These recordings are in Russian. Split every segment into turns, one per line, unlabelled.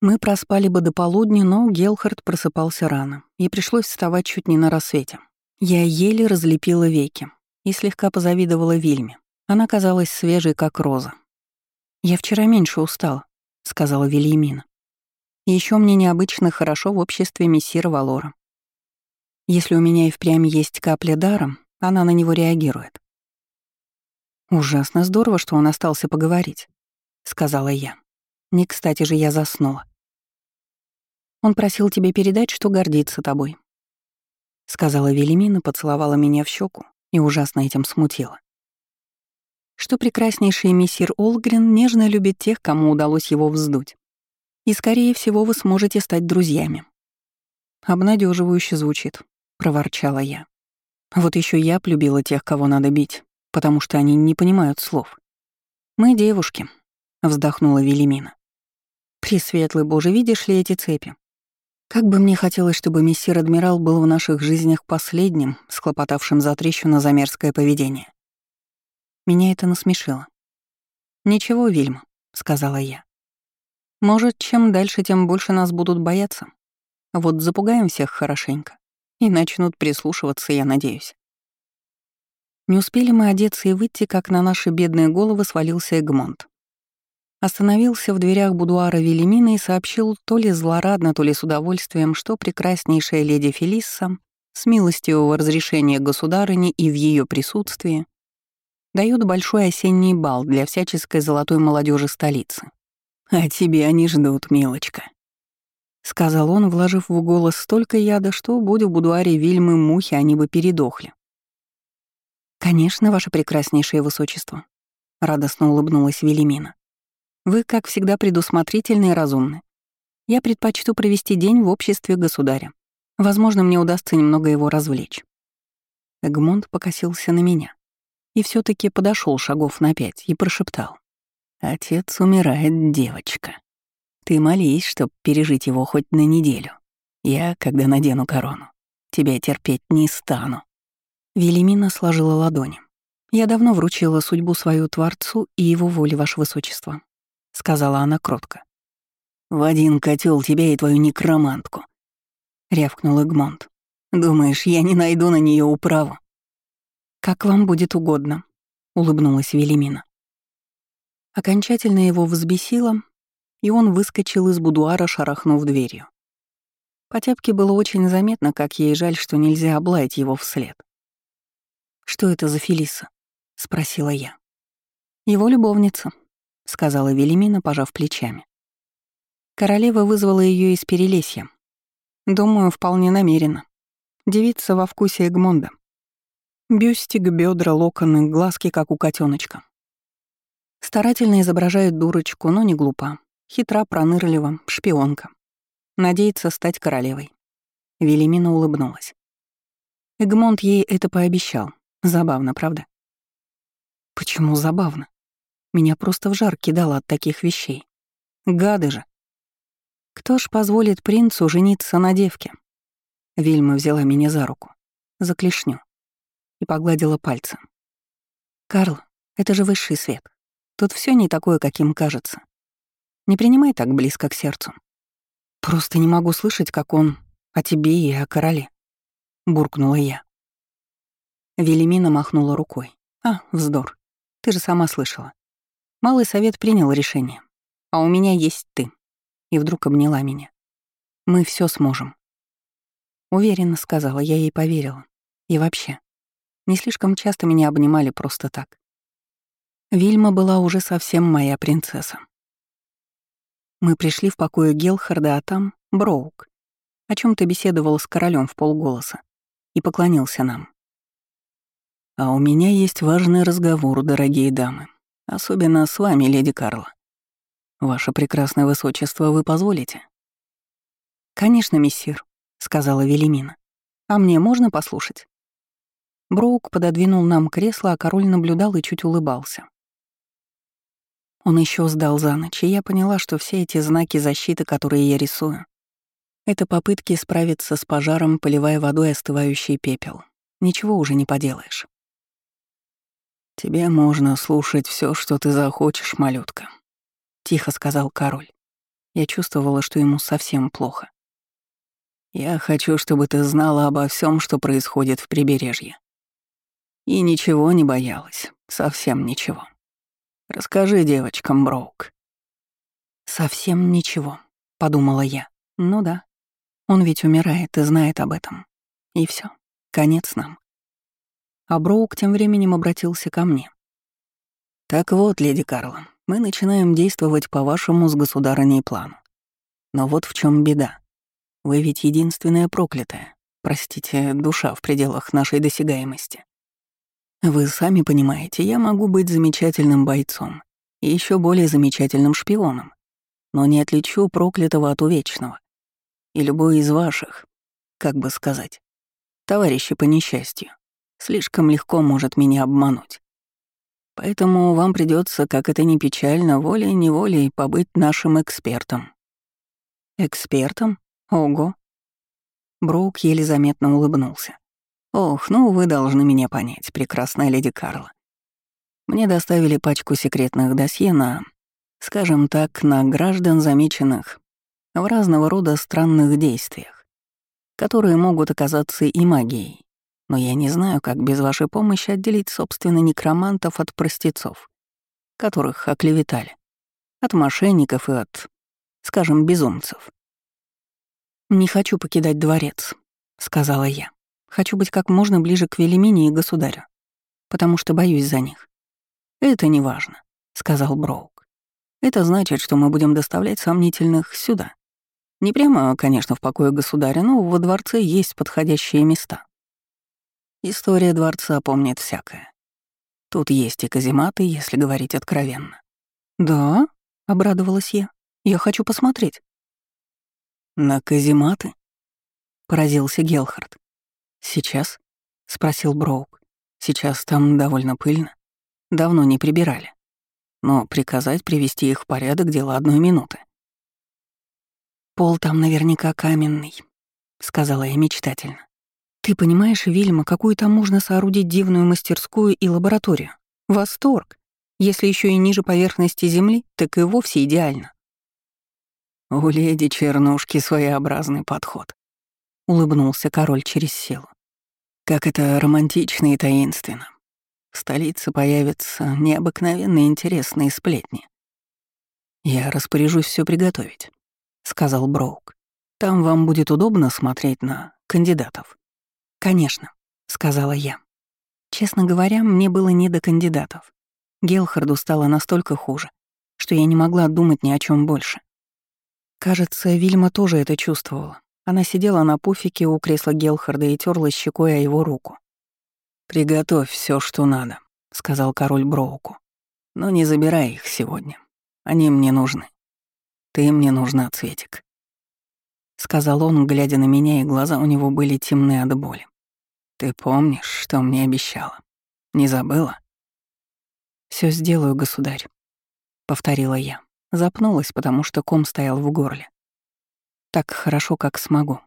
Мы проспали бы до полудня, но Гелхард просыпался рано, и пришлось вставать чуть не на рассвете. Я еле разлепила веки и слегка позавидовала Вильме. Она казалась свежей, как роза. «Я вчера меньше устала», — сказала Вильямина. Еще мне необычно хорошо в обществе мессира Валора. Если у меня и впрямь есть капля дара, она на него реагирует. «Ужасно здорово, что он остался поговорить», — сказала я. Не кстати же я заснула. Он просил тебе передать, что гордится тобой. Сказала Велимина, поцеловала меня в щеку и ужасно этим смутила. Что прекраснейший мессир Олгрен нежно любит тех, кому удалось его вздуть. И, скорее всего, вы сможете стать друзьями. Обнадеживающе звучит, проворчала я. Вот еще я полюбила тех, кого надо бить, потому что они не понимают слов. Мы девушки, вздохнула Велимина. Пресветлый Боже, видишь ли эти цепи? Как бы мне хотелось, чтобы мессир Адмирал был в наших жизнях последним, схлопотавшим за трещину за мерзкое поведение. Меня это насмешило. «Ничего, Вильма», — сказала я. «Может, чем дальше, тем больше нас будут бояться. Вот запугаем всех хорошенько, и начнут прислушиваться, я надеюсь». Не успели мы одеться и выйти, как на наши бедные головы свалился Эгмонт. Остановился в дверях будуара Велимина и сообщил то ли злорадно, то ли с удовольствием, что прекраснейшая леди Фелисса с милостивого разрешения государыни и в ее присутствии дает большой осенний бал для всяческой золотой молодежи столицы. «А тебе они ждут, милочка», — сказал он, вложив в голос столько яда, что, будь в будуаре Вильмы мухи, они бы передохли. «Конечно, ваше прекраснейшее высочество», — радостно улыбнулась Велимина. Вы, как всегда, предусмотрительны и разумны. Я предпочту провести день в обществе государя. Возможно, мне удастся немного его развлечь». Эгмонт покосился на меня и все таки подошел шагов на пять и прошептал. «Отец умирает, девочка. Ты молись, чтоб пережить его хоть на неделю. Я, когда надену корону, тебя терпеть не стану». Велимина сложила ладони. «Я давно вручила судьбу свою Творцу и его воле, Ваше Высочество сказала она кротко. «В один котел тебя и твою некромантку», — рявкнул Эгмонт. «Думаешь, я не найду на нее управу?» «Как вам будет угодно», — улыбнулась Велимина. Окончательно его взбесило, и он выскочил из будуара, шарахнув дверью. По тяпке было очень заметно, как ей жаль, что нельзя облаять его вслед. «Что это за Фелиса?» — спросила я. «Его любовница», — сказала Велимина, пожав плечами. Королева вызвала ее из Перелесья. Думаю, вполне намеренно. Девица во вкусе Эгмонда. Бюстик, бедра, локоны, глазки, как у котеночка. Старательно изображает дурочку, но не глупа. Хитра, пронырлива, шпионка. Надеется стать королевой. Велимина улыбнулась. Эгмонт ей это пообещал. Забавно, правда? Почему забавно? Меня просто в жар кидало от таких вещей. Гады же. Кто ж позволит принцу жениться на девке? Вильма взяла меня за руку, за клешню, и погладила пальцем. «Карл, это же высший свет. Тут все не такое, каким кажется. Не принимай так близко к сердцу. Просто не могу слышать, как он о тебе и о короле», — буркнула я. Велимина махнула рукой. «А, вздор. Ты же сама слышала. Малый совет принял решение. А у меня есть ты. И вдруг обняла меня. Мы все сможем. Уверенно сказала, я ей поверила. И вообще, не слишком часто меня обнимали просто так. Вильма была уже совсем моя принцесса. Мы пришли в покое Гелхарда, а там — Броук. О чем то беседовал с королем в полголоса и поклонился нам. «А у меня есть важный разговор, дорогие дамы», Особенно с вами, леди Карла. Ваше прекрасное высочество, вы позволите? Конечно, мессир, сказала Велимина. А мне можно послушать? Броук пододвинул нам кресло, а король наблюдал и чуть улыбался. Он еще сдал за ночь, и я поняла, что все эти знаки защиты, которые я рисую, это попытки справиться с пожаром, поливая водой остывающий пепел. Ничего уже не поделаешь. «Тебе можно слушать все, что ты захочешь, малютка», — тихо сказал король. Я чувствовала, что ему совсем плохо.
«Я хочу, чтобы ты знала обо всем, что происходит в прибережье. И ничего не боялась, совсем ничего. Расскажи девочкам, Броук».
«Совсем ничего», — подумала я. «Ну да. Он ведь умирает и знает об этом. И все, конец нам». А Броук тем временем обратился ко мне.
«Так вот, леди Карла, мы начинаем действовать по вашему с государыней плану. Но вот в чем беда. Вы ведь единственная проклятая, простите, душа в пределах нашей досягаемости. Вы сами понимаете, я могу быть замечательным бойцом и еще более замечательным шпионом, но не отличу проклятого от увечного. И любой из ваших, как бы сказать, товарищи по несчастью, слишком легко может меня обмануть. Поэтому вам придется, как это ни печально, волей-неволей побыть нашим экспертом».
«Экспертом? Ого!» Броук еле заметно улыбнулся. «Ох, ну вы должны меня понять, прекрасная леди Карла. Мне доставили пачку секретных досье на, скажем так, на граждан, замеченных в разного рода странных действиях, которые могут оказаться и магией, но я не знаю, как без вашей помощи отделить, собственно, некромантов от простецов, которых оклеветали, от мошенников и от, скажем, безумцев. «Не хочу покидать дворец», — сказала я. «Хочу быть как можно ближе к Велимине и государю, потому что боюсь за них». «Это не важно», — сказал Броук. «Это значит, что мы будем доставлять сомнительных сюда. Не прямо, конечно, в покое государя, но во дворце есть подходящие места. История дворца помнит всякое. Тут есть и казематы, если говорить откровенно. «Да?» — обрадовалась я. «Я хочу посмотреть».
«На казематы?» — поразился Гелхард.
«Сейчас?» — спросил Броук. «Сейчас там довольно пыльно. Давно не прибирали. Но приказать привести их в порядок — дело одной минуты». «Пол там наверняка каменный», — сказала я мечтательно. Ты понимаешь, Вильма, какую там можно соорудить дивную мастерскую и лабораторию? Восторг! Если еще и ниже поверхности Земли, так и вовсе идеально.
У леди Чернушки своеобразный подход. Улыбнулся король через силу. Как это романтично и таинственно. В столице появятся необыкновенно интересные сплетни. «Я распоряжусь все приготовить», — сказал Броук. «Там вам будет удобно смотреть на кандидатов».
«Конечно», — сказала я. Честно говоря, мне было не до кандидатов. Гелхарду стало настолько хуже, что я не могла думать ни о чем больше. Кажется, Вильма тоже это чувствовала. Она сидела на пуфике у кресла Гелхарда и терла щекой о его руку.
«Приготовь все, что надо», — сказал король Броуку. «Но не забирай их сегодня. Они мне нужны. Ты мне нужна, Цветик. — сказал он, глядя на меня, и глаза у него были темны от боли. «Ты помнишь, что мне обещала? Не забыла?»
Все сделаю, государь», — повторила я. Запнулась, потому что ком стоял в горле. «Так хорошо, как смогу».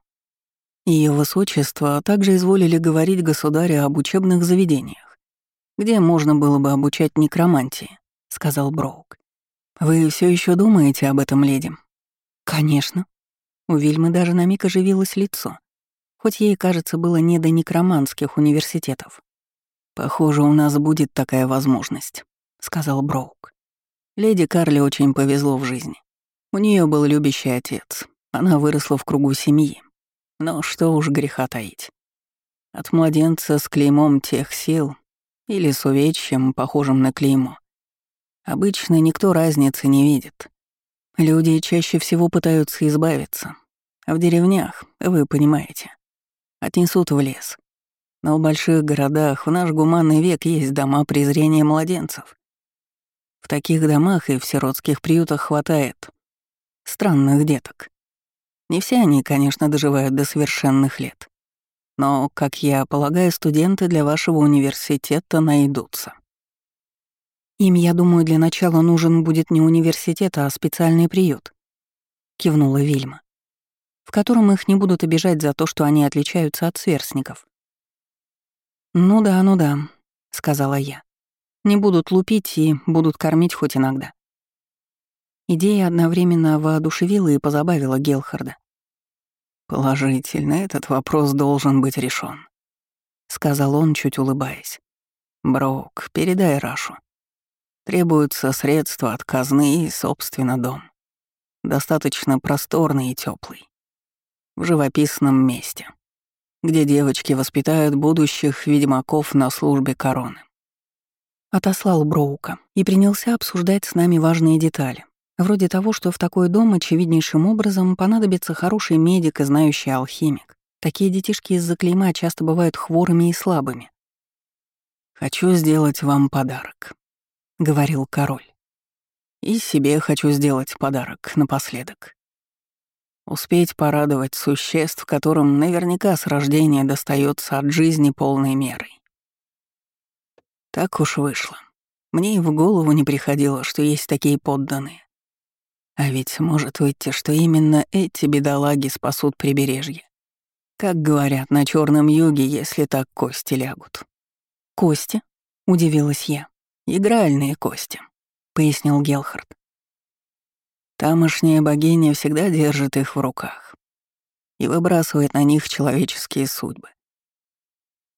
И высочество также изволили говорить государю об учебных заведениях, где можно было бы обучать некромантии, — сказал Броук. «Вы все еще думаете об этом, леди?» «Конечно», у Вильмы даже на миг оживилось лицо, хоть ей, кажется, было не до некроманских университетов. «Похоже, у нас будет такая возможность», — сказал Броук. Леди Карли очень повезло в жизни. У нее был любящий отец, она выросла в кругу семьи. Но что уж греха таить. От младенца с клеймом тех сил или с увечьем, похожим на клеймо, обычно никто разницы не видит. Люди чаще всего пытаются избавиться, в деревнях, вы понимаете, отнесут в лес. Но в больших городах в наш гуманный век есть дома презрения младенцев. В таких домах и в сиротских приютах хватает странных деток. Не все они, конечно, доживают до совершенных лет. Но, как я полагаю, студенты для вашего университета найдутся. Им, я думаю, для начала нужен будет не университет, а специальный приют, кивнула Вильма в котором их не будут обижать за то, что они отличаются от сверстников. «Ну да, ну да», — сказала я. «Не будут лупить и будут кормить хоть иногда». Идея одновременно воодушевила и позабавила Гелхарда.
«Положительно, этот вопрос должен быть решен, сказал он, чуть улыбаясь. «Брок, передай Рашу. Требуются средства от казны и, собственно, дом. Достаточно просторный и теплый, В живописном месте, где девочки воспитают будущих ведьмаков на службе короны.
Отослал Броука и принялся обсуждать с нами важные детали, Вроде того, что в такой дом очевиднейшим образом понадобится хороший медик и знающий алхимик. Такие детишки из-за клейма часто бывают хворыми и слабыми.
«Хочу сделать вам подарок», — говорил король. «И себе хочу сделать подарок напоследок. Успеть порадовать существ, которым наверняка с рождения достается от жизни полной мерой. Так уж вышло. Мне и в голову не приходило, что есть такие подданные. А ведь может выйти, что именно эти бедолаги спасут прибережье. Как говорят на Черном юге, если так кости лягут.
«Кости?» — удивилась я.
«Игральные кости», — пояснил Гелхард. Тамошняя богиня всегда держит их в руках и выбрасывает на них человеческие судьбы.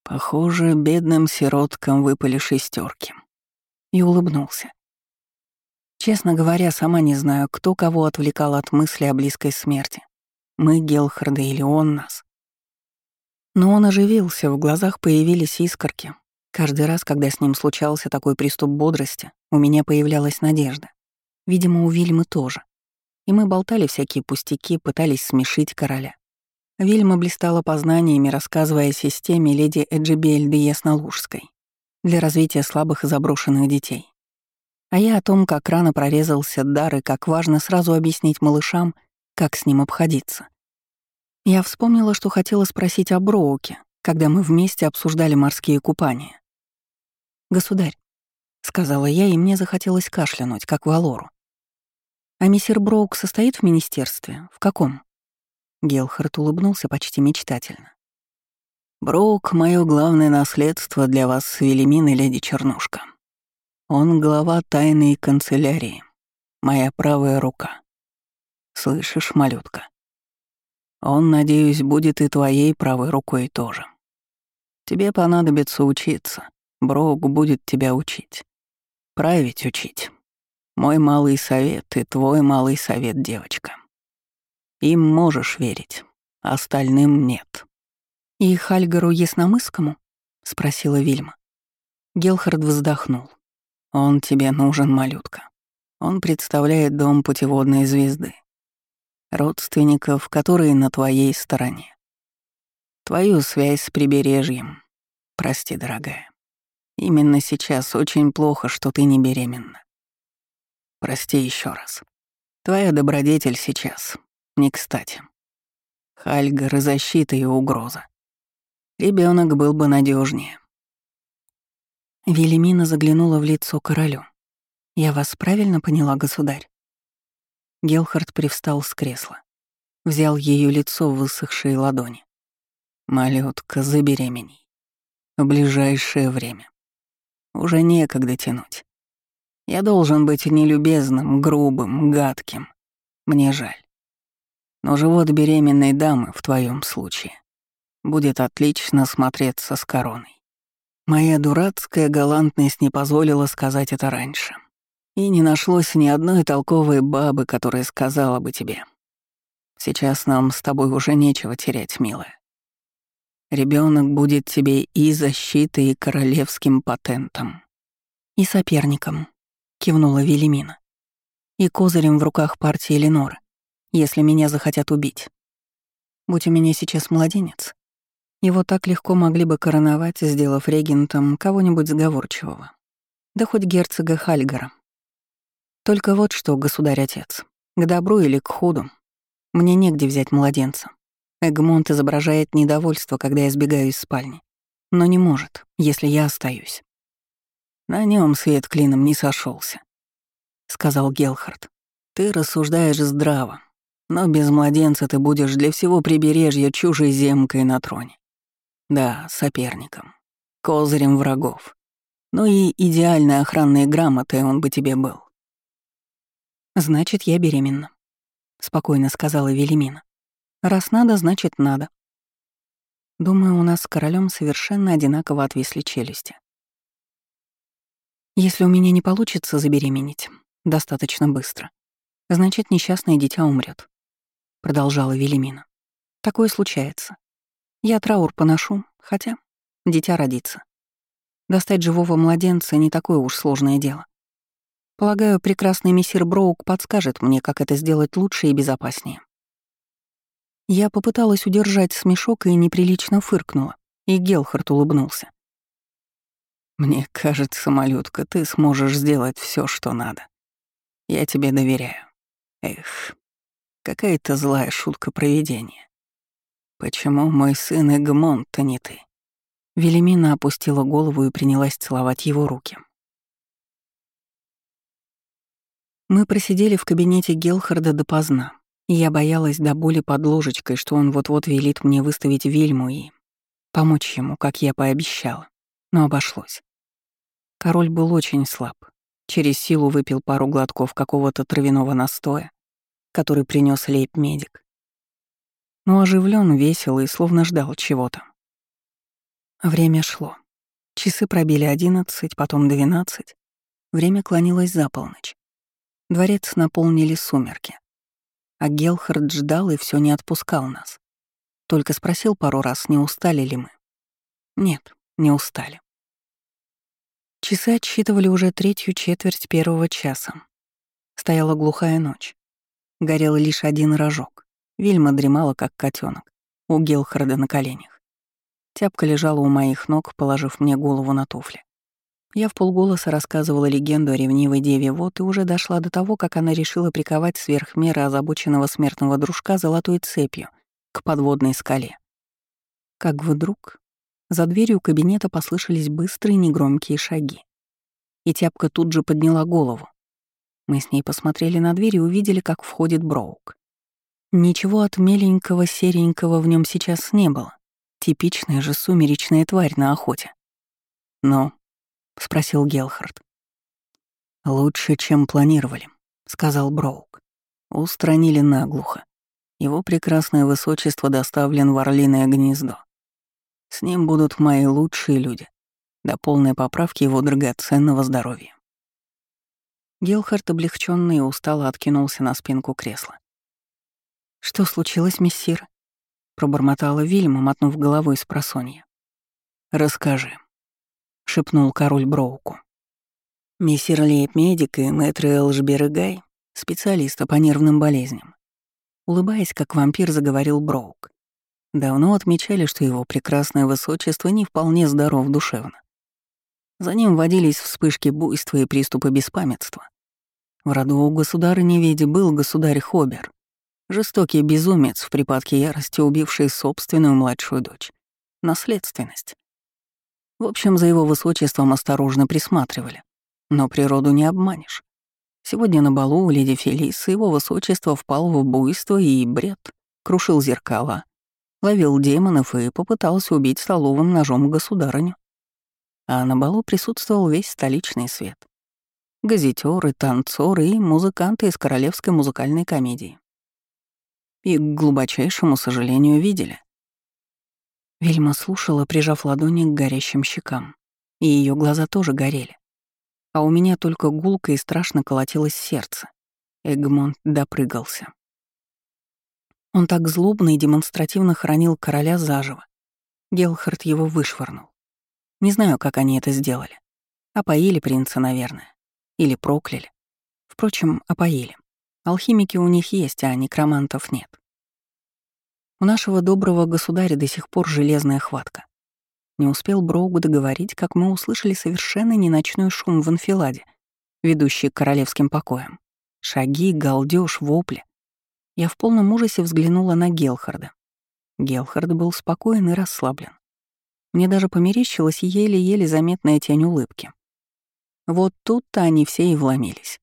Похоже, бедным сироткам выпали шестерки.
И улыбнулся. Честно говоря, сама не знаю, кто кого отвлекал от мысли о близкой смерти. Мы, Гелхарда или он нас. Но он оживился, в глазах появились искорки. Каждый раз, когда с ним случался такой приступ бодрости, у меня появлялась надежда. Видимо, у Вильмы тоже. И мы болтали всякие пустяки, пытались смешить короля. Вильма блистала познаниями, рассказывая о системе леди Эджибель де Яснолужской для развития слабых и заброшенных детей. А я о том, как рано прорезался дар и как важно сразу объяснить малышам, как с ним обходиться. Я вспомнила, что хотела спросить о Броуке, когда мы вместе обсуждали морские купания. «Государь», — сказала я, и мне захотелось кашлянуть, как Валору. «А мистер Броук состоит в министерстве? В каком?» Гелхард улыбнулся почти мечтательно.
«Броук — мое главное наследство для вас, Велимин и леди Чернушка», он глава тайной канцелярии, моя правая рука. Слышишь, малютка? Он, надеюсь, будет и твоей правой рукой тоже. Тебе понадобится учиться. Брок будет тебя учить. Править учить. Мой малый совет и твой малый совет, девочка. Им можешь верить, остальным нет.
«И Хальгару Ясномысскому?» — спросила Вильма. Гелхард вздохнул.
Он тебе нужен, малютка. Он представляет дом путеводной звезды. Родственников, которые на твоей стороне. Твою связь с прибережьем. Прости, дорогая. Именно сейчас очень плохо, что ты не беременна. Прости еще раз. Твоя добродетель сейчас. Не кстати. Хальгар защита и угроза. Ребенок был бы надежнее.
Велимина заглянула в лицо королю. «Я вас правильно поняла, государь?» Гелхард привстал с кресла. Взял ее лицо в высохшие ладони.
«Малютка, забеременей. В ближайшее время. Уже некогда тянуть. Я должен быть нелюбезным, грубым, гадким. Мне жаль. Но живот беременной дамы в твоем случае будет отлично смотреться с короной. Моя дурацкая галантность не позволила сказать это раньше. И не нашлось ни одной толковой бабы, которая сказала бы тебе. Сейчас нам с тобой уже нечего терять, милая. Ребенок будет тебе и защитой, и королевским патентом.
И соперником, кивнула Велимина. И козырем в руках партии Леноры, если меня захотят убить. Будь у меня сейчас младенец, его так легко могли бы короновать, сделав регентом кого-нибудь сговорчивого. Да хоть герцога Хальгара. Только вот что, государь-отец, к добру или к худу, мне негде взять младенца. Эгмонт изображает недовольство, когда я сбегаю из спальни. Но не может, если я остаюсь.
На нем свет клином не сошелся, сказал Гелхард. Ты рассуждаешь здраво, но без младенца ты будешь для всего прибережья чужеземкой на троне. Да, соперником. Козырем врагов. Ну и идеальной охранной грамотой он бы тебе был.
«Значит, я беременна», — спокойно сказала Велимина. «Раз надо, значит, надо». Думаю, у нас с королем совершенно одинаково отвисли челюсти. Если у меня не получится забеременеть достаточно быстро, значит, несчастное дитя умрет, продолжала Велимина. Такое случается. Я траур поношу, хотя дитя родится. Достать живого младенца — не такое уж сложное дело. Полагаю, прекрасный мессир Броук подскажет мне, как это сделать лучше и безопаснее. Я попыталась удержать смешок и неприлично фыркнула, и Гелхард улыбнулся.
Мне кажется, малютка, ты сможешь сделать все, что надо. Я тебе доверяю. Эх, какая-то злая шутка проведения. Почему мой сын Эгмонт, а не ты? Велимина опустила голову и принялась целовать его руки. Мы просидели в кабинете Гелхарда допоздна, и я боялась до боли под ложечкой, что он вот-вот велит мне выставить вельму и помочь ему, как я пообещала но обошлось. Король был очень слаб. Через силу выпил пару глотков какого-то травяного настоя, который принес лейб-медик. Но оживлен, весел и словно ждал чего-то. Время шло. Часы пробили одиннадцать, потом двенадцать. Время клонилось за полночь. Дворец наполнили сумерки. А Гелхард ждал и все не отпускал нас. Только спросил пару раз, не устали ли мы. Нет, не устали. Часы отсчитывали уже третью четверть первого часа. Стояла глухая ночь. Горел лишь один рожок. Вильма дремала, как котенок, у Гелхарда на коленях. Тяпка лежала у моих ног, положив мне голову на туфли. Я в полголоса рассказывала легенду о ревнивой деве Вот и уже дошла до того, как она решила приковать сверх меры озабоченного смертного дружка золотой цепью к подводной скале. Как вдруг за дверью кабинета послышались быстрые негромкие шаги. И тяпка тут же подняла голову. Мы с ней посмотрели на дверь и увидели, как входит Броук. Ничего от меленького серенького в нем сейчас не было. Типичная же сумеречная тварь на охоте. «Ну?» — спросил Гелхард. «Лучше, чем планировали», — сказал Броук. «Устранили наглухо. Его прекрасное высочество доставлен в Орлиное гнездо. С ним будут мои лучшие люди, до полной поправки его драгоценного здоровья. Гелхард облегчённый и устало откинулся на спинку кресла. «Что случилось, мессир?» — пробормотала Вильма, мотнув головой с просонья. «Расскажи», — шепнул король Броуку. Мессир Лейб-медик и мэтр Элжбер специалисты по нервным болезням. Улыбаясь, как вампир, заговорил Броук. Давно отмечали, что его прекрасное высочество не вполне здоров душевно. За ним водились вспышки буйства и приступы беспамятства. В роду у государыни ведь был государь Хобер, жестокий безумец в припадке ярости, убивший собственную младшую дочь. Наследственность. В общем, за его высочеством осторожно присматривали. Но природу не обманешь. Сегодня на балу у леди Фелисы его высочество впал в буйство и бред, крушил зеркала, ловил демонов и попытался убить столовым ножом государыню. А на балу присутствовал весь столичный свет. Газетёры, танцоры и музыканты из королевской музыкальной комедии. И, к глубочайшему сожалению, видели. Вельма слушала, прижав ладони к горящим щекам, и ее глаза тоже горели. А у меня только гулко и страшно колотилось сердце. Эгмонт допрыгался. Он так злобно и демонстративно хранил короля заживо. Гелхард его вышвырнул. Не знаю, как они это сделали. Опоили принца, наверное. Или прокляли. Впрочем, опоили. Алхимики у них есть, а некромантов нет. У нашего доброго государя до сих пор железная хватка. Не успел Броугу договорить, как мы услышали совершенно не ночной шум в анфиладе, ведущий к королевским покоям. Шаги, галдёж, вопли. Я в полном ужасе взглянула на Гелхарда. Гелхард был спокоен и расслаблен. Мне даже померещилась еле-еле заметная тень улыбки. Вот тут-то они все и вломились.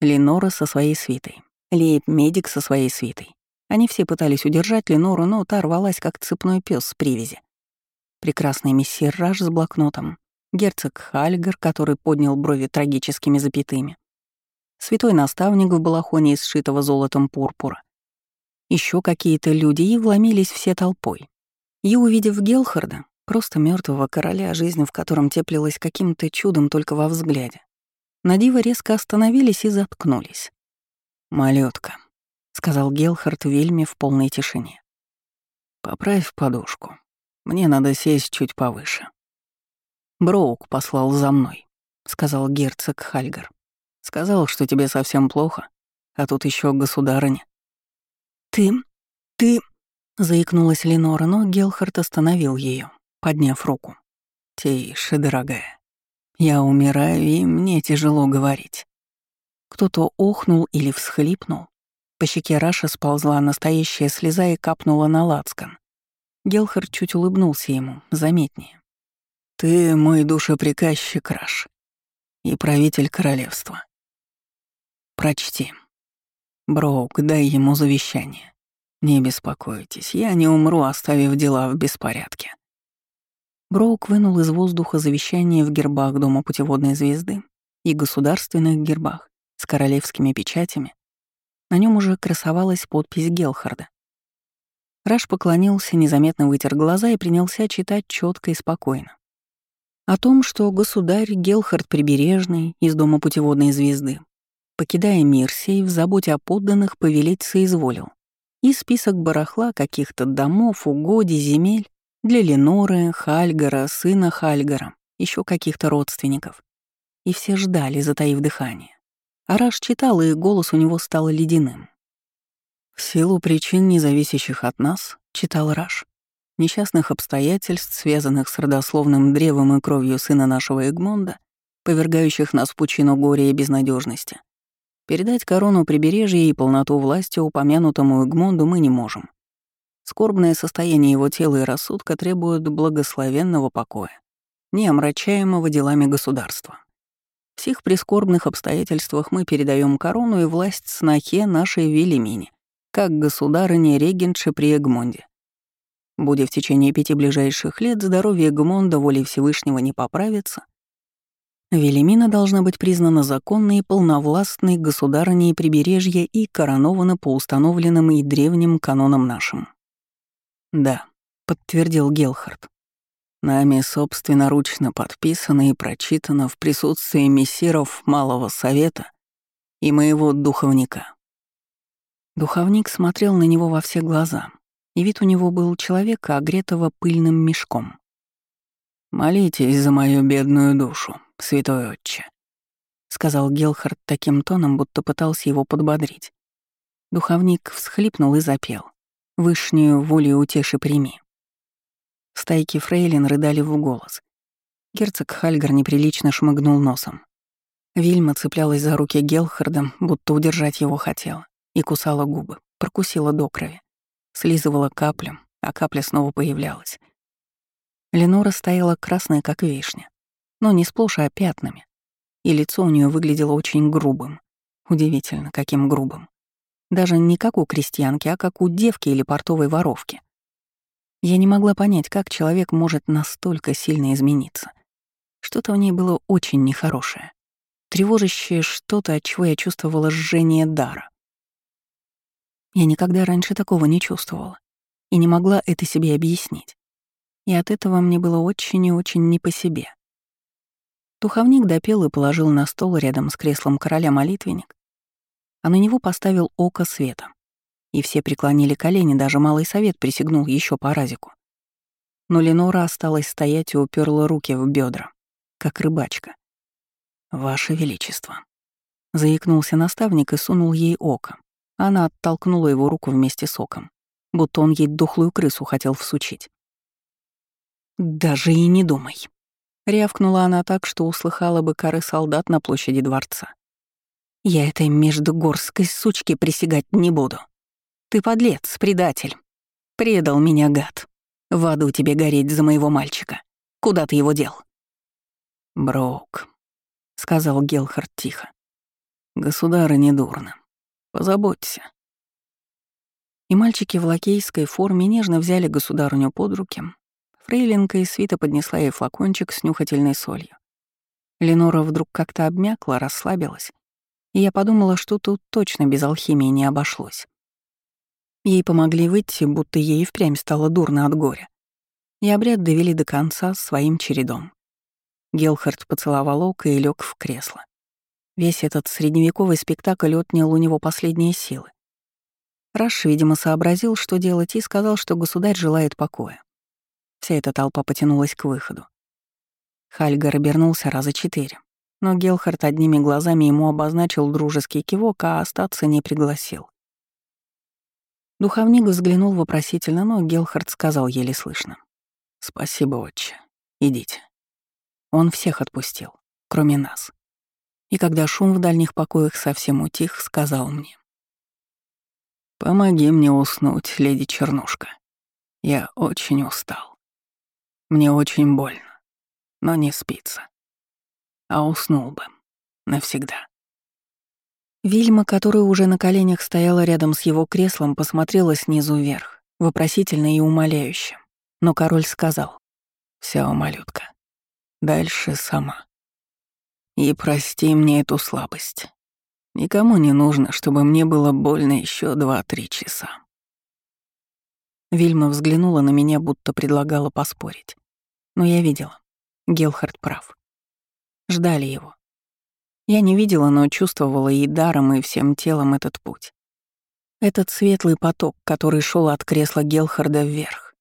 Ленора со своей свитой, Лейб-медик со своей свитой. Они все пытались удержать Ленору, но та рвалась, как цепной пес с привязи. Прекрасный мессир Раш с блокнотом, герцог Хальгар, который поднял брови трагическими запятыми,
святой наставник в балахоне из сшитого золотом пурпура. Еще какие-то люди и вломились все толпой. И, увидев Гелхарда, просто мертвого короля, жизнь в котором теплилась каким-то чудом только во взгляде, Надивы резко остановились и заткнулись. «Малютка», — сказал Гелхард Вельме в полной тишине. «Поправь подушку. Мне надо сесть чуть повыше». «Броук послал за мной», — сказал герцог Хальгар. «Сказал, что тебе совсем плохо, а тут еще государыня».
«Ты... ты...» — заикнулась Ленора, но Гелхард остановил ее, подняв руку.
«Тише, дорогая. Я умираю, и мне тяжело говорить».
Кто-то охнул или всхлипнул. По щеке Раша сползла настоящая слеза и капнула на лацкан. Гелхард чуть улыбнулся ему, заметнее.
«Ты мой душеприказчик, Раш, и правитель королевства. Прочти. Броук, дай ему завещание. Не беспокойтесь, я не умру, оставив дела в беспорядке».
Броук вынул из воздуха завещание в гербах Дома путеводной звезды и государственных гербах с королевскими печатями. На нем уже красовалась подпись Гелхарда. Раш поклонился, незаметно вытер глаза и принялся читать четко и спокойно. О том, что государь Гелхард Прибережный из Дома путеводной звезды, покидая мир сей, в заботе о подданных повелеть соизволил. И список барахла каких-то домов, угодий, земель для Леноры, Хальгара, сына Хальгара, еще каких-то родственников. И все ждали, затаив дыхание. Араш читал, и голос у него стал ледяным.
«В силу причин, не зависящих от нас», — читал Раш, несчастных обстоятельств, связанных с родословным древом и кровью сына нашего Эгмонда, повергающих нас в пучину горя и безнадежности, передать корону прибережья и полноту власти упомянутому Эгмонду мы не можем. Скорбное состояние его тела и рассудка требует благословенного покоя, не омрачаемого делами государства. В сих прискорбных обстоятельствах мы передаем корону и власть снохе нашей Велимине, как государыне регенше при Эгмонде. Будя в течение пяти ближайших лет здоровье Эгмонда волей Всевышнего не поправится, Велимина должна быть признана законной и полновластной государыней прибережья и коронована по установленным и древним канонам нашим. «Да», — подтвердил Гелхард. Нами собственноручно подписано и прочитано в присутствии мессиров Малого Совета и моего духовника.
Духовник смотрел на него во все глаза, и вид у него был человека, огретого пыльным мешком.
«Молитесь за мою бедную душу, святой отче», — сказал Гелхард таким тоном, будто пытался его подбодрить.
Духовник всхлипнул и запел. «Вышнюю волю утеши прими». Стайки фрейлин рыдали в голос. Герцог Хальгар неприлично шмыгнул носом. Вильма цеплялась за руки Гелхарда, будто удержать его хотела, и кусала губы, прокусила до крови. Слизывала каплю, а капля снова появлялась. Ленора стояла красная, как вишня, но не сплошь, а пятнами, и лицо у нее выглядело очень грубым. Удивительно, каким грубым. Даже не как у крестьянки, а как у девки или портовой воровки. Я не могла понять, как человек может настолько сильно измениться. Что-то в ней было очень нехорошее. Тревожащее что-то, от чего я чувствовала жжение дара. Я никогда раньше такого не чувствовала и не могла это себе объяснить. И от этого мне было очень и очень не по себе. Духовник допел и положил на стол рядом с креслом короля молитвенник, а на него поставил око света и все преклонили колени, даже Малый Совет присягнул еще по разику. Но Ленора осталась стоять и уперла руки в бедра, как рыбачка. «Ваше Величество», — заикнулся наставник и сунул ей око. Она оттолкнула его руку вместе с оком, будто он ей дохлую крысу хотел всучить. «Даже и не думай», — рявкнула она так, что услыхала бы коры солдат на площади дворца. «Я этой междугорской сучке присягать не буду». Ты подлец, предатель. Предал меня, гад. В аду тебе гореть за моего мальчика. Куда ты его дел?»
«Брок», — сказал Гелхард тихо. «Государы недурно. Позаботься».
И мальчики в лакейской форме нежно взяли государыню под руки. Фрейлинка и свита поднесла ей флакончик с нюхательной солью. Ленора вдруг как-то обмякла, расслабилась
и я подумала, что тут точно без алхимии не обошлось. Ей помогли выйти, будто ей впрямь стало дурно от горя. И обряд довели до конца своим чередом. Гелхард поцеловал Ока и лег в кресло. Весь этот средневековый спектакль отнял у него последние силы. Раш, видимо, сообразил, что делать, и сказал, что государь желает покоя. Вся эта толпа потянулась к выходу. Хальгар обернулся раза четыре, но Гелхард одними глазами ему обозначил дружеский кивок, а остаться не пригласил. Духовник взглянул вопросительно, но Гелхард сказал еле слышно. «Спасибо, отче. Идите». Он всех отпустил, кроме нас. И когда шум в дальних покоях совсем утих, сказал мне. «Помоги мне уснуть, леди Чернушка. Я очень устал. Мне очень больно, но не спится. А уснул бы. Навсегда». Вильма, которая уже на коленях стояла рядом с его креслом, посмотрела снизу вверх, вопросительно и умоляюще. Но король сказал, «Вся, малютка, дальше сама. И прости мне эту слабость. Никому не нужно, чтобы мне было больно еще два-три часа». Вильма взглянула на меня, будто предлагала поспорить. Но я видела. Гелхард прав. Ждали его. Я не видела, но чувствовала и даром, и всем телом этот путь. Этот светлый поток, который шел от кресла Гелхарда вверх.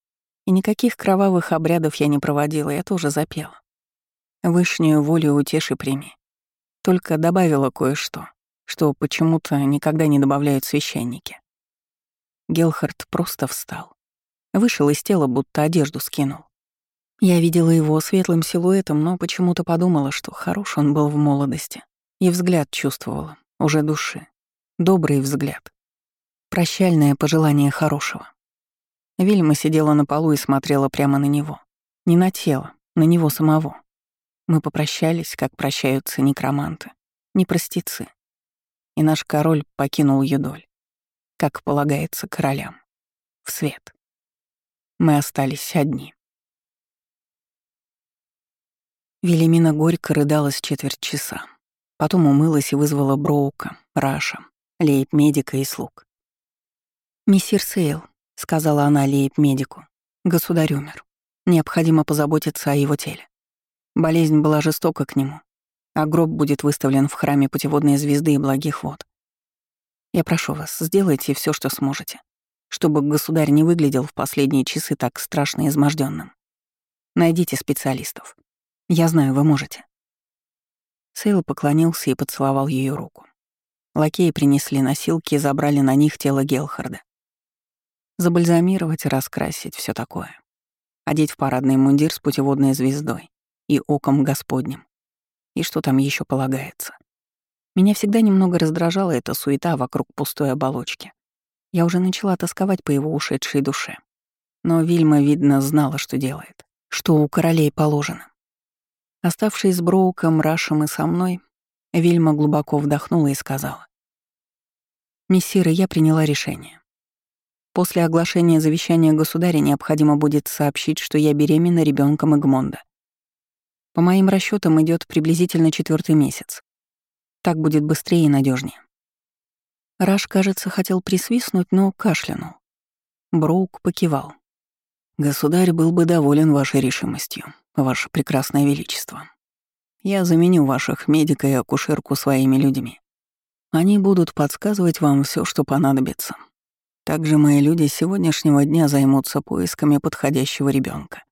И никаких кровавых обрядов я не проводила, я тоже запела. Вышнюю волю утеши прими. Только добавила кое-что, что почему-то никогда не добавляют священники. Гелхард просто встал. Вышел из тела, будто одежду скинул. Я видела его светлым силуэтом, но почему-то подумала, что хорош он был в молодости. И взгляд чувствовала, уже души. Добрый взгляд. Прощальное пожелание хорошего. Вильма сидела на полу и смотрела прямо на него. Не на тело, на него самого. Мы попрощались, как прощаются некроманты, не простецы. И наш король покинул юдоль, как полагается королям, в свет. Мы остались одни. Велимина горько рыдала с четверть часа. Потом умылась и вызвала Броука, Раша, лейб-медика и слуг. «Мессир Сейл», — сказала она лейб-медику, — «государь умер. Необходимо позаботиться о его теле. Болезнь была жестока к нему, а гроб будет выставлен в храме путеводной звезды и благих вод. Я прошу вас, сделайте все, что сможете, чтобы государь не выглядел в последние часы так страшно изможденным. Найдите специалистов. Я знаю, вы можете. Сейл поклонился и поцеловал ее руку. Лакеи принесли носилки и забрали на них тело Гелхарда. Забальзамировать, раскрасить, все такое. Одеть в парадный мундир с путеводной звездой и оком Господним. И что там еще полагается. Меня всегда немного раздражала эта суета вокруг пустой оболочки. Я уже начала тосковать по его ушедшей душе. Но Вильма, видно, знала, что делает, что у королей положено. Оставшись с Броуком, Рашем и со мной, Вильма глубоко вдохнула и сказала. «Мессиры, я приняла решение. После оглашения завещания государя необходимо будет сообщить, что я беременна ребенком Эгмонда. По моим расчетам идет приблизительно четвертый месяц. Так будет быстрее и надежнее. Раш, кажется, хотел присвистнуть, но кашлянул. Броук покивал. «Государь был бы доволен вашей решимостью ваше прекрасное величество. Я заменю ваших медика и акушерку своими людьми. Они будут подсказывать вам все, что понадобится. Также мои люди с сегодняшнего дня займутся поисками подходящего ребенка.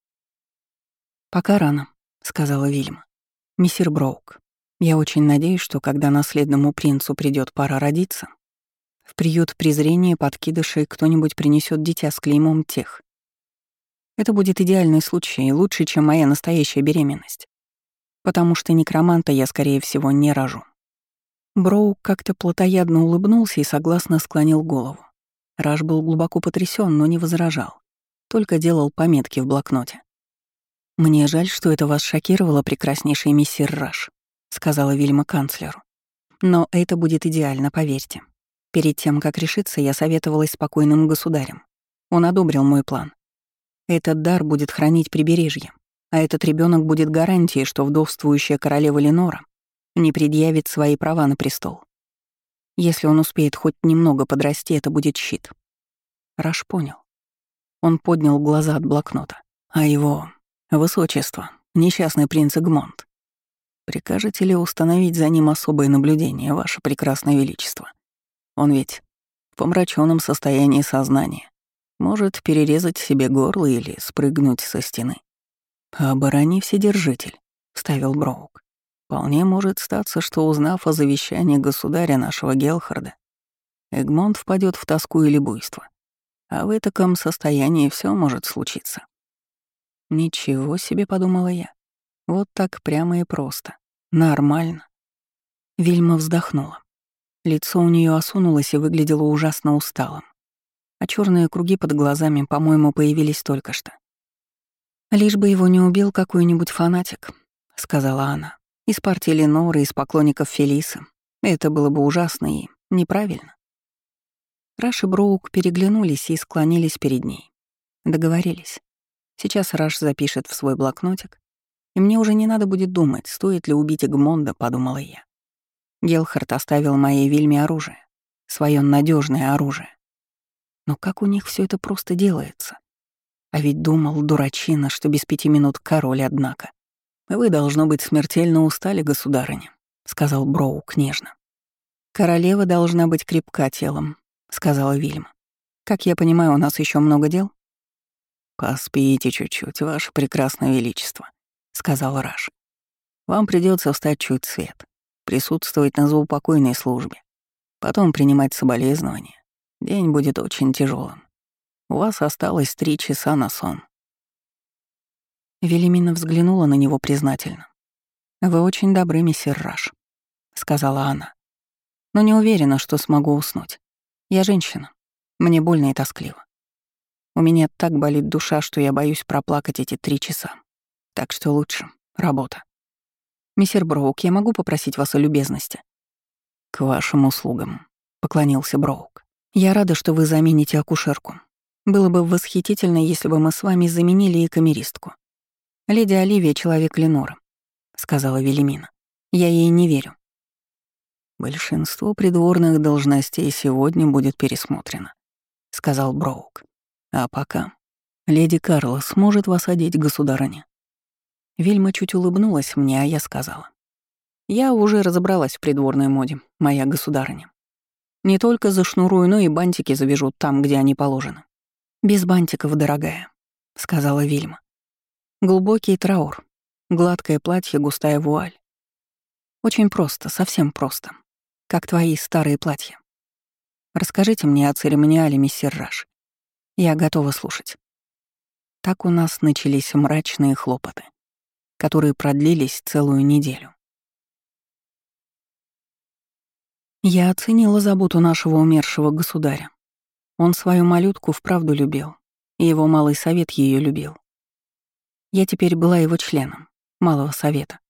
«Пока рано», — сказала Вильма. «Мессир Броук, я очень надеюсь, что когда наследному принцу придет пора родиться, приют презрения подкидышей кто-нибудь принесет дитя с клеймом тех, это будет идеальный случай, лучше, чем моя настоящая беременность. Потому что некроманта я, скорее всего, не рожу. Броу как-то плотоядно улыбнулся и согласно склонил голову. Раш был глубоко потрясен, но не возражал. Только делал пометки в блокноте. «Мне жаль, что это вас шокировало, прекраснейший миссир Раш», — сказала Вильма канцлеру. «Но это будет идеально, поверьте. Перед тем, как решиться, я советовалась спокойным государем. Он одобрил мой план. Этот дар будет хранить прибережье, а этот ребенок будет гарантией, что вдовствующая королева Ленора не предъявит свои права на престол. Если он успеет хоть немного подрасти, это будет щит. Раш понял. Он поднял глаза от блокнота. А его высочество, несчастный принц Эгмонт. Прикажете ли установить за ним особое наблюдение, ваше прекрасное величество? Он ведь в помраченном состоянии сознания. Может перерезать себе горло или спрыгнуть со стены. «Оборони вседержитель», — вставил Броук. «Вполне может статься, что, узнав о завещании государя нашего Гелхарда, Эгмонт впадет в тоску или буйство. А в таком состоянии все может случиться». «Ничего себе», — подумала я. «Вот так прямо и просто. Нормально». Вильма вздохнула. Лицо у нее осунулось и выглядело ужасно усталым. А черные круги под глазами, по-моему, появились только что. «Лишь бы его не убил какой-нибудь фанатик», — сказала она. «Из партии Леноры, из поклонников Фелисы. Это было бы ужасно и неправильно». Раш и Броук переглянулись и склонились перед ней. Договорились. Сейчас Раш запишет в свой блокнотик, и мне уже не надо будет думать, стоит ли убить Эгмонда, подумала я. Гелхард оставил моей Вильме оружие, свое надежное оружие. Но как у них все это просто делается? А ведь думал, дурачина, что без пяти минут король, однако. «Вы, должно быть, смертельно устали, государыня», — сказал Броук нежно. «Королева должна быть крепка телом», — сказала Вильма. «Как я понимаю, у нас еще много дел?» «Поспите чуть-чуть, ваше прекрасное величество», — сказал Раш. «Вам придется встать чуть свет присутствовать на заупокойной службе, потом принимать соболезнования. День будет очень тяжелым. У вас осталось три часа на сон». Велимина взглянула на него признательно. «Вы очень добры, мессир Раш», — сказала она. «Но не уверена, что смогу уснуть. Я женщина. Мне больно и тоскливо. У меня так болит душа, что я боюсь проплакать эти три часа. Так что лучше — работа. «Мессир Броук, я могу попросить вас о любезности?» «К вашим услугам», — поклонился Броук. «Я рада, что вы замените акушерку. Было бы восхитительно, если бы мы с вами заменили и камеристку. Леди Оливия — человек Ленора», — сказала Велимина. «Я ей не верю». «Большинство придворных должностей сегодня будет пересмотрено», — сказал Броук. «А пока леди Карла сможет вас одеть, государыня». Вильма чуть улыбнулась мне, а я сказала. «Я уже разобралась в придворной моде, моя государыня. Не только зашнурую, но и бантики завяжу там, где они положены». «Без бантиков, дорогая», — сказала Вильма. «Глубокий траур, гладкое платье, густая вуаль. Очень просто, совсем просто, как твои старые платья. Расскажите мне о церемониале, миссир Раш. Я готова слушать». Так у нас начались мрачные хлопоты которые продлились целую неделю. Я оценила заботу нашего умершего государя. Он свою малютку вправду любил, и его малый совет ее любил. Я теперь была его членом, малого совета.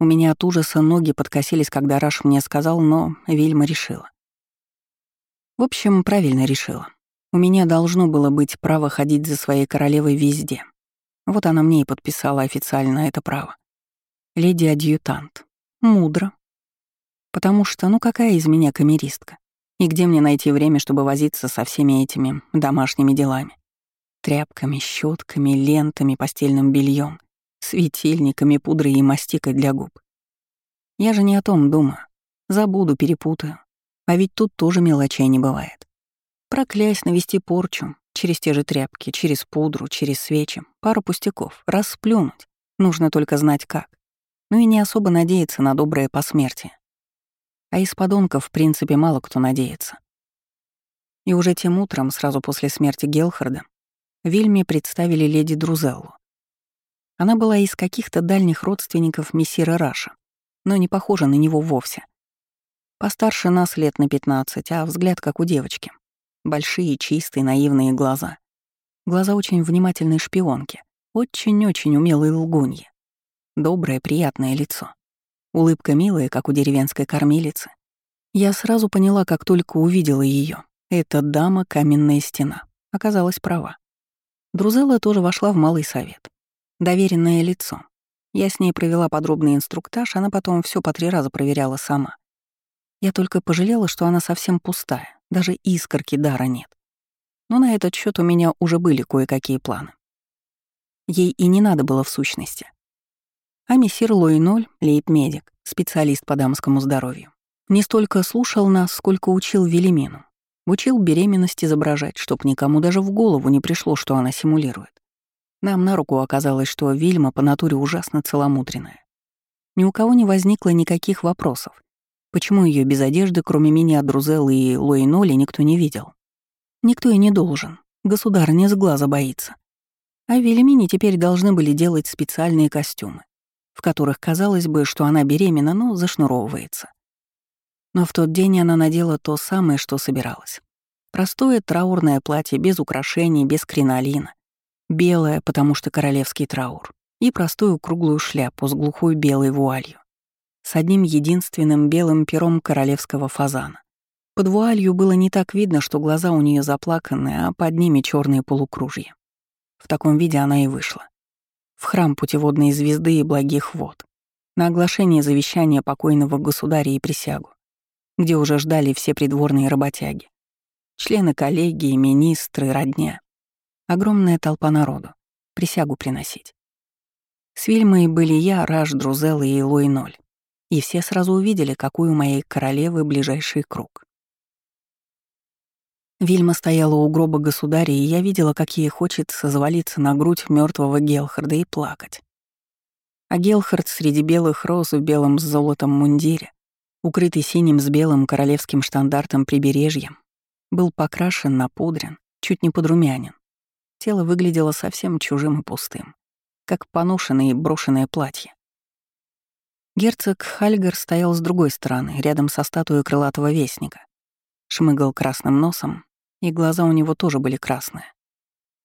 У меня от ужаса ноги подкосились, когда Раш мне сказал, но Вильма решила. В общем, правильно решила. У меня должно было быть право ходить за своей королевой везде, вот она мне и подписала официально это право. Леди-адъютант. Мудро. Потому что, ну какая из меня камеристка? И где мне найти время, чтобы возиться со всеми этими домашними делами? Тряпками, щетками, лентами, постельным бельем, светильниками, пудрой и мастикой для губ. Я же не о том думаю. Забуду, перепутаю. А ведь тут тоже мелочей не бывает. Проклясть, навести порчу, Через те же тряпки, через пудру, через свечи. Пару пустяков. Расплюнуть. Нужно только знать как. Ну и не особо надеяться на доброе посмертие. А из подонков, в принципе, мало кто надеется. И уже тем утром, сразу после смерти Гелхарда, Вильме представили леди Друзеллу. Она была из каких-то дальних родственников мессира Раша, но не похожа на него вовсе. Постарше нас лет на 15, а взгляд как у девочки. Большие, чистые, наивные глаза. Глаза очень внимательной шпионки. Очень-очень умелые лгуньи. Доброе, приятное лицо. Улыбка милая, как у деревенской кормилицы. Я сразу поняла, как только увидела ее. Эта дама — каменная стена. Оказалась права. Друзела тоже вошла в малый совет. Доверенное лицо. Я с ней провела подробный инструктаж, она потом все по три раза проверяла сама. Я только пожалела, что она совсем пустая, даже искорки дара нет. Но на этот счет у меня уже были кое-какие планы. Ей и не надо было в сущности. А мессир Луиноль, лейб-медик, специалист по дамскому здоровью, не столько слушал нас, сколько учил Велимину. Учил беременность изображать, чтоб никому даже в голову не пришло, что она симулирует. Нам на руку оказалось, что Вильма по натуре ужасно целомудренная. Ни у кого не возникло никаких вопросов. Почему ее без одежды, кроме меня, Друзеллы и Луиноли, никто не видел? Никто и не должен. Государыня с глаза боится. А Велимине теперь должны были делать специальные костюмы, в которых казалось бы, что она беременна, но зашнуровывается. Но в тот день она надела то самое, что собиралась. Простое траурное платье без украшений, без кринолина. Белое, потому что королевский траур. И простую круглую шляпу с глухой белой вуалью. С одним единственным белым пером королевского фазана. Под вуалью было не так видно, что глаза у нее заплаканы, а под ними черные полукружья. В таком виде она и вышла. В храм путеводной звезды и благих вод. На оглашение завещания покойного государя и присягу, где уже ждали все придворные работяги. Члены коллегии, министры, родня. Огромная толпа народу. Присягу приносить. С Вильмой были я, Раш, Друзелла и Лой Ноль. И все сразу увидели, какой у моей королевы ближайший круг. Вильма стояла у гроба государя, и я видела, как ей хочется завалиться на грудь мертвого Гелхарда и плакать. А Гелхард среди белых роз в белом с золотом мундире, укрытый синим с белым королевским штандартом прибережьем, был покрашен, напудрен, чуть не подрумянен. Тело выглядело совсем чужим и пустым, как поношенное и брошенное платье. Герцог Хальгар стоял с другой стороны, рядом со статуей крылатого вестника. Шмыгал красным носом, и глаза у него тоже были красные.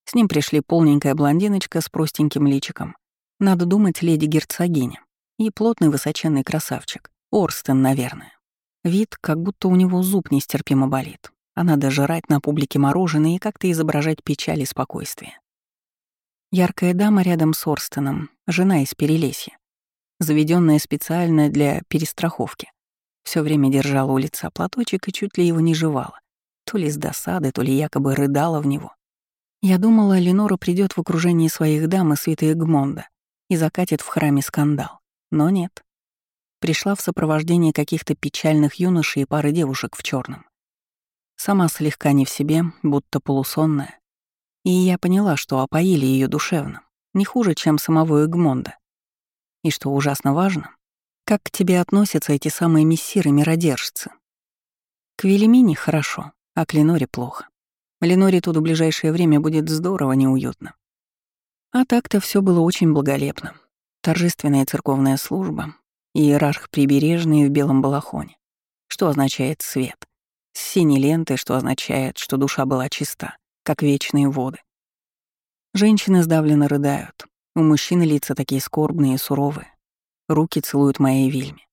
С ним пришли полненькая блондиночка с простеньким личиком. Надо думать, леди-герцогиня. И плотный высоченный красавчик. Орстен, наверное. Вид, как будто у него зуб нестерпимо болит. А надо жрать на публике мороженое и как-то изображать печаль и спокойствие. Яркая дама рядом с Орстеном, жена из Перелесья, заведенная специально для перестраховки. Все время держала у лица платочек и чуть ли его не жевала. То ли с досады, то ли якобы рыдала в него. Я думала, Ленора придет в окружении своих дам и святых Гмонда и закатит в храме скандал. Но нет. Пришла в сопровождении каких-то печальных юношей и пары девушек в черном. Сама слегка не в себе, будто полусонная. И я поняла, что опоили ее душевно, не хуже, чем самого Эгмонда. И что ужасно важно, как к тебе относятся эти самые мессиры-миродержцы. К Велимине хорошо, а к Леноре плохо. Леноре тут в ближайшее время будет здорово неуютно. А так-то все было очень благолепно. Торжественная церковная служба, иерарх прибережный в белом балахоне, что означает свет, с синей лентой, что означает, что душа была чиста, как вечные воды. Женщины сдавленно рыдают, у мужчин лица такие скорбные и суровые, Руки целуют моей Вильме.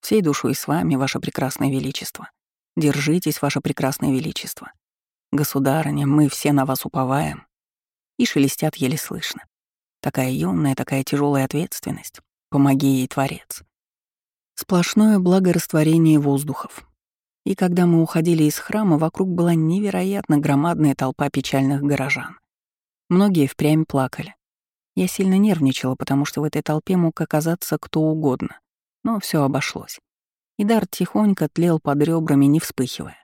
Всей душой с вами, ваше прекрасное величество. Держитесь, ваше прекрасное величество. Государыня, мы все на вас уповаем. И шелестят еле слышно. Такая юная, такая тяжелая ответственность. Помоги ей, Творец. Сплошное благорастворение воздухов. И когда мы уходили из храма, вокруг была невероятно громадная толпа печальных горожан. Многие впрямь плакали. Я сильно нервничала, потому что в этой толпе мог оказаться кто угодно. Но все обошлось. И дар тихонько тлел под ребрами, не вспыхивая.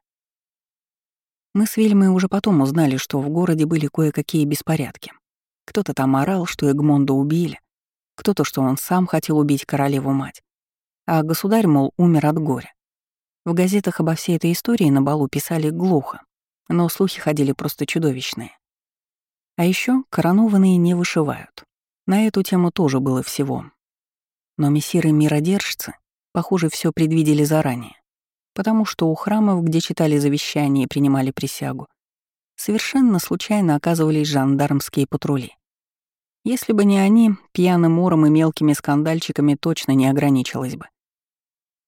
Мы с Вильмой уже потом узнали, что в городе были кое-какие беспорядки. Кто-то там орал, что Эгмонда убили, кто-то, что он сам хотел убить королеву-мать, а государь, мол, умер от горя. В газетах обо всей этой истории на балу писали глухо, но слухи ходили просто чудовищные. А еще коронованные не вышивают. На эту тему тоже было всего. Но мессиры-миродержцы, похоже, все предвидели заранее, потому что у храмов, где читали завещание и принимали присягу, совершенно случайно оказывались жандармские патрули. Если бы не они, пьяным ором и мелкими скандальчиками точно не ограничилось бы.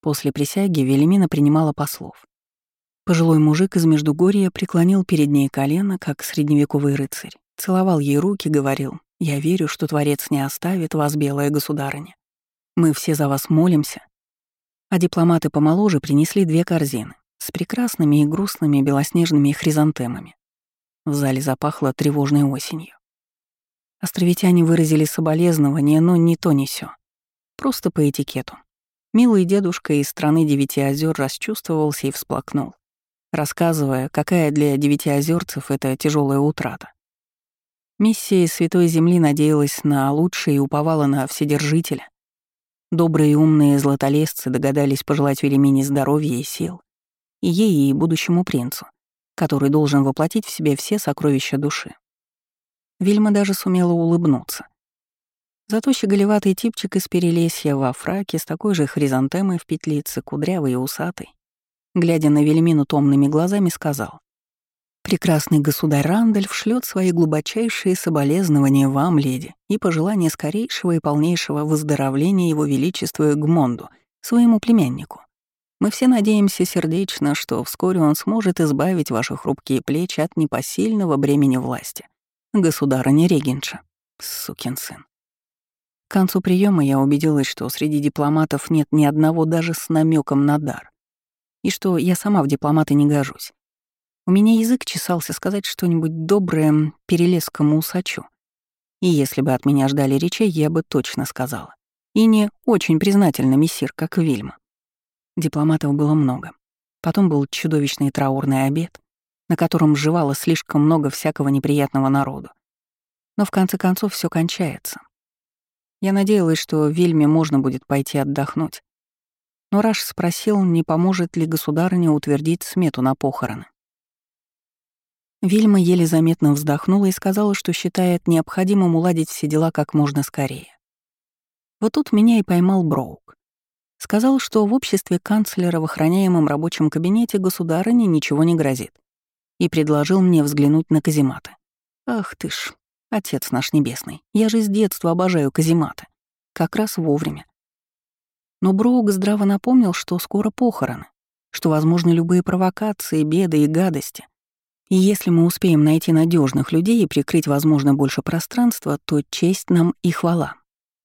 После присяги Велимина принимала послов. Пожилой мужик из Междугорья преклонил перед ней колено, как средневековый рыцарь, Целовал ей руки, говорил, «Я верю, что Творец не оставит вас, белая государыня. Мы все за вас молимся». А дипломаты помоложе принесли две корзины с прекрасными и грустными белоснежными хризантемами. В зале запахло тревожной осенью. Островитяне выразили соболезнование, но ни то ни сё. Просто по этикету. Милый дедушка из страны Девяти озер расчувствовался и всплакнул, рассказывая, какая для девятиозерцев это тяжелая утрата. Миссия Святой Земли надеялась на лучшее и уповала на Вседержителя. Добрые и умные златолесцы догадались пожелать Велимине здоровья и сил. И ей, и будущему принцу, который должен воплотить в себе все сокровища души. Вильма даже сумела улыбнуться. Зато щеголеватый типчик из Перелесья во фраке с такой же хризантемой в петлице, кудрявый и усатый, глядя на Вельмину томными глазами, сказал. «Прекрасный государь Рандольф шлет свои глубочайшие соболезнования вам, леди, и пожелания скорейшего и полнейшего выздоровления его величеству Эгмонду, своему племяннику. Мы все надеемся сердечно, что вскоре он сможет избавить ваши хрупкие плечи от непосильного бремени власти государыня Регенша. Сукин сын. К концу приема я убедилась, что среди дипломатов нет ни одного даже с намеком на дар. И что я сама в дипломаты не гожусь. У меня язык чесался сказать что-нибудь доброе перелескому усачу. И если бы от меня ждали речей, я бы точно сказала. И не очень признательна мессир, как Вильма. Дипломатов было много. Потом был чудовищный траурный обед, на котором жевало слишком много всякого неприятного народу. Но в конце концов все кончается. Я надеялась, что Вильме можно будет пойти отдохнуть. Но Раш спросил, не поможет ли государыня утвердить смету на похороны. Вильма еле заметно вздохнула и сказала, что считает необходимым уладить все дела как можно скорее. Вот тут меня и поймал Броук. Сказал, что в обществе канцлера в охраняемом рабочем кабинете государыне ничего не грозит и предложил мне взглянуть на казематы. Ах ты ж, отец наш небесный, я же с детства обожаю казематы. Как раз вовремя. Но Броук здраво напомнил, что скоро похороны, что возможны любые провокации, беды и гадости. И если мы успеем найти надежных людей и прикрыть, возможно, больше пространства, то честь нам и хвала.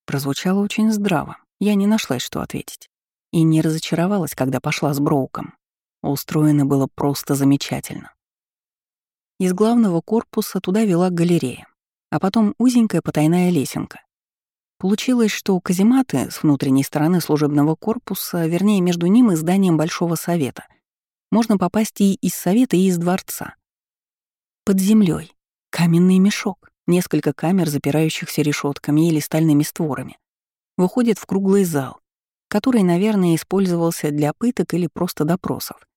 Прозвучало очень здраво. Я не нашлась, что ответить. И не разочаровалась, когда пошла с Броуком. Устроено было просто замечательно. Из главного корпуса туда вела галерея, а потом узенькая потайная лесенка. Получилось, что казематы с внутренней стороны служебного корпуса, вернее, между ним и зданием Большого Совета, можно попасть и из Совета, и из Дворца. Под землей каменный мешок, несколько камер, запирающихся решетками или стальными створами, выходит в круглый зал, который, наверное, использовался для пыток или просто допросов,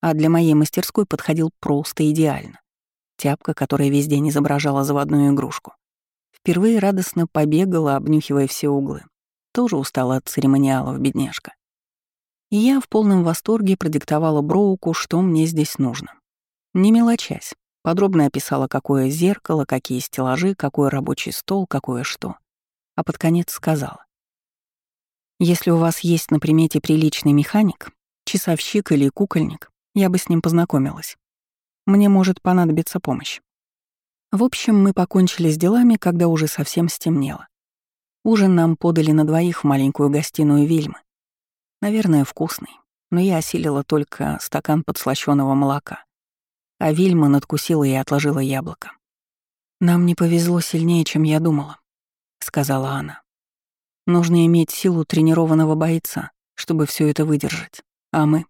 а для моей мастерской подходил просто идеально. Тяпка, которая весь день изображала заводную игрушку. Впервые радостно побегала, обнюхивая все углы. Тоже устала от церемониалов, бедняжка. И я в полном восторге продиктовала Броуку, что мне здесь нужно. Не мелочась, подробно описала, какое зеркало, какие стеллажи, какой рабочий стол, какое что. А под конец сказала. Если у вас есть на примете приличный механик, часовщик или кукольник, я бы с ним познакомилась. Мне может понадобиться помощь. В общем, мы покончили с делами, когда уже совсем стемнело. Ужин нам подали на двоих в маленькую гостиную Вильмы. Наверное, вкусный, но я осилила только стакан подслащённого молока. А Вильма надкусила и отложила яблоко. «Нам не повезло сильнее, чем я думала», — сказала она. «Нужно иметь силу тренированного бойца, чтобы все это выдержать. А мы?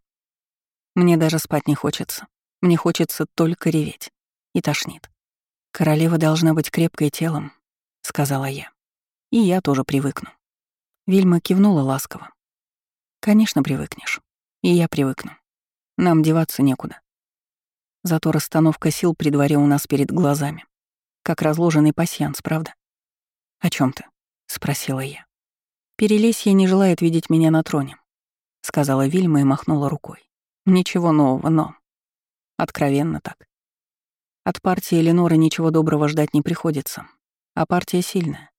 Мне даже спать не хочется. Мне хочется только реветь. И тошнит. «Королева должна быть крепкой телом», — сказала я. «И я тоже привыкну». Вильма кивнула ласково. «Конечно, привыкнешь. И я привыкну. Нам деваться некуда. Зато расстановка сил при дворе у нас перед глазами. Как разложенный пасьянс, правда?» «О чем ты?» — спросила я. «Перелесье не желает видеть меня на троне», — сказала Вильма и махнула рукой. «Ничего нового, но...» Откровенно так. От партии Эленоры ничего доброго ждать не приходится, а партия сильная.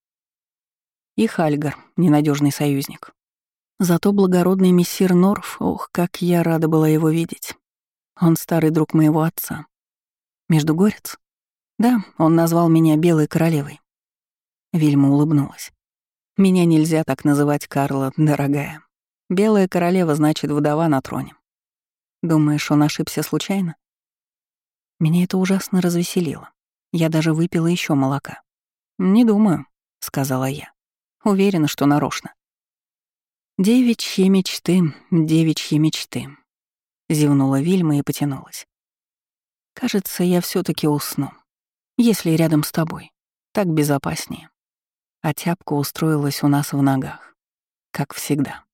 И Хальгар — ненадежный союзник. Зато благородный мессир Норф, ох, как я рада была его видеть. Он старый друг моего отца. Междугорец? Да, он назвал меня Белой Королевой. Вильма улыбнулась. Меня нельзя так называть, Карла, дорогая. Белая королева значит вдова на троне. Думаешь, он ошибся случайно? Меня это ужасно развеселило. Я даже выпила еще молока. «Не думаю», — сказала я. Уверена, что нарочно. «Девичьи мечты, девичьи мечты», — зевнула Вильма и потянулась. «Кажется, я все таки усну, если рядом с тобой. Так безопаснее». А тяпка устроилась у нас в ногах, как всегда.